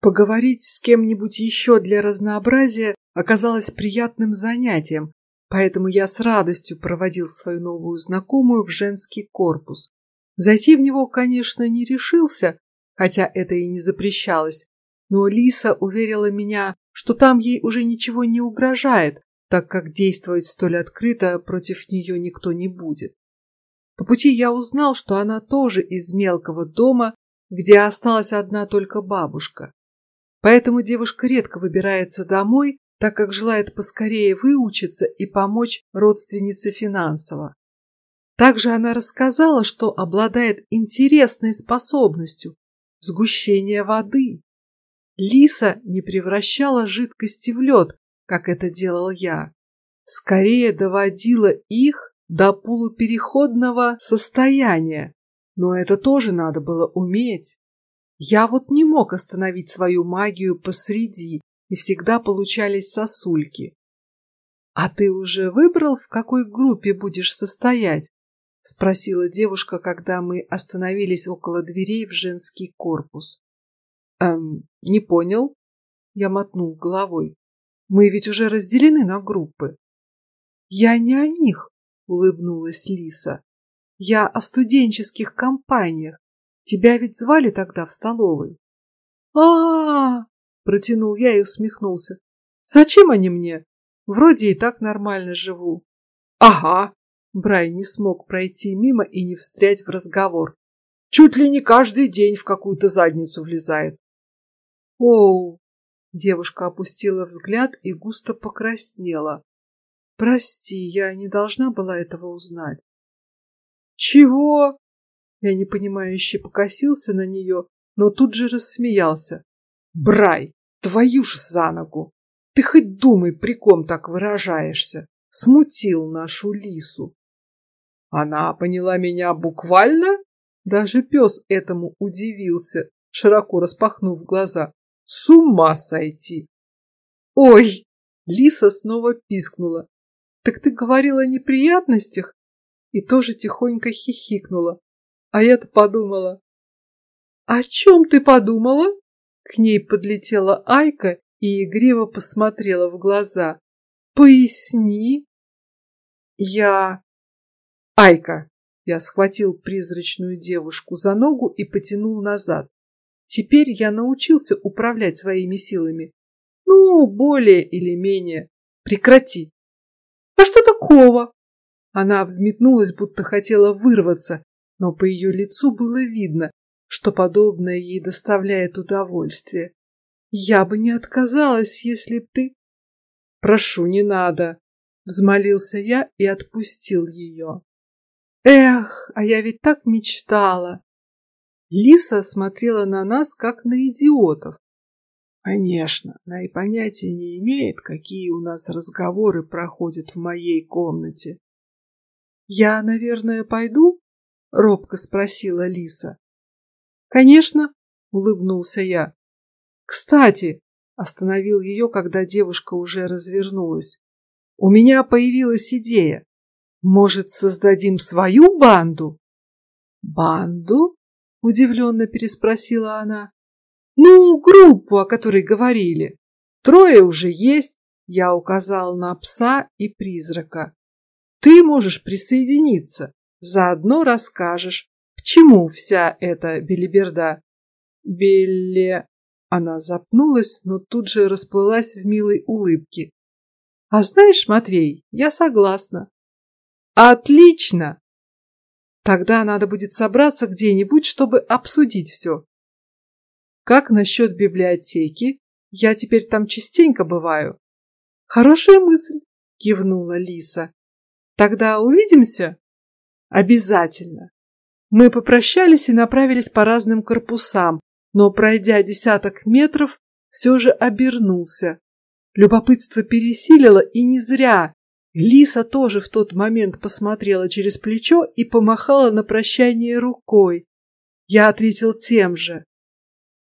Поговорить с кем-нибудь еще для разнообразия оказалось приятным занятием, поэтому я с радостью проводил свою новую знакомую в женский корпус. Зайти в него, конечно, не решился, хотя это и не запрещалось, но Лиса уверила меня, что там ей уже ничего не угрожает, так как действовать столь открыто против нее никто не будет. По пути я узнал, что она тоже из мелкого дома, где осталась одна только бабушка. Поэтому девушка редко выбирается домой, так как желает поскорее выучиться и помочь родственнице финансово. Также она рассказала, что обладает интересной способностью сгущения воды. Лиса не превращала жидкости в лед, как это делал я, скорее доводила их до полупереходного состояния, но это тоже надо было уметь. Я вот не мог остановить свою магию посреди, и всегда получались сосульки. А ты уже выбрал, в какой группе будешь состоять? спросила девушка, когда мы остановились около дверей в женский корпус. Эм, не понял. Я мотнул головой. Мы ведь уже разделены на группы. Я не о них, улыбнулась Лиса. Я о студенческих компаниях. Тебя ведь звали тогда в столовой. А, -а, -а протянул я и усмехнулся. Зачем они мне? Вроде и так нормально живу. Ага. Брай не смог пройти мимо и не встрять в разговор. Чуть ли не каждый день в какую-то задницу влезает. Оу! Девушка опустила взгляд и густо покраснела. Прости, я не должна была этого узнать. Чего? Я непонимающе покосился на нее, но тут же рассмеялся. Брай, твою ж за ногу! Ты хоть думай, при ком так выражаешься. Смутил нашу лису. Она поняла меня буквально? Даже пес этому удивился, широко распахнув глаза. С ума сойти! Ой! Лиса снова пискнула. Так ты говорила о неприятностях? И тоже тихонько хихикнула. А я-то подумала. О чем ты подумала? К ней подлетела Айка и игриво посмотрела в глаза. Поясни. Я... Айка. Я схватил призрачную девушку за ногу и потянул назад. Теперь я научился управлять своими силами. Ну, более или менее. Прекрати. А что такого? Она взметнулась, будто хотела вырваться, но по ее лицу было видно, что подобное ей доставляет удовольствие. Я бы не отказалась, если б ты. Прошу, не надо, взмолился я и отпустил ее. Эх, а я ведь так мечтала. Лиса смотрела на нас как на идиотов. Конечно, она и понятия не имеет, какие у нас разговоры проходят в моей комнате. Я, наверное, пойду? Робко спросила Лиса. Конечно, улыбнулся я. Кстати, остановил ее, когда девушка уже развернулась. У меня появилась идея. Может, создадим свою банду? Банду? Удивленно переспросила она. Ну, группу, о которой говорили. Трое уже есть. Я указал на пса и призрака. Ты можешь присоединиться. Заодно расскажешь, к чему вся эта белиберда. Белле... Она запнулась, но тут же расплылась в милой улыбке. А знаешь, Матвей, я согласна. Отлично. Тогда надо будет собраться где-нибудь, чтобы обсудить все. Как насчет библиотеки? Я теперь там частенько бываю. Хорошая мысль, кивнула Лиса. Тогда увидимся. Обязательно. Мы попрощались и направились по разным корпусам, но пройдя десяток метров, все же обернулся. Любопытство пересилило и не зря. Лиса тоже в тот момент посмотрела через плечо и помахала на прощание рукой. Я ответил тем же.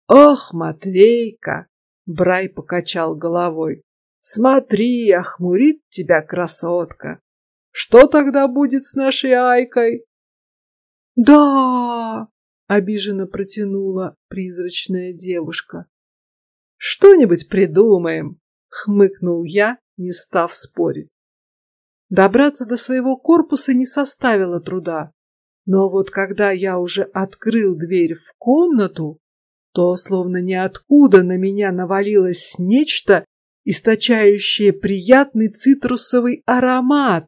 Ох, Матвейка! Брай покачал головой. Смотри, охмурит тебя красотка. Что тогда будет с нашей Айкой? Да, обиженно протянула призрачная девушка. Что-нибудь придумаем, хмыкнул я, не став спорить. Добраться до своего корпуса не составило труда, но вот когда я уже открыл дверь в комнату, то словно ниоткуда на меня навалилось нечто, источающее приятный цитрусовый аромат.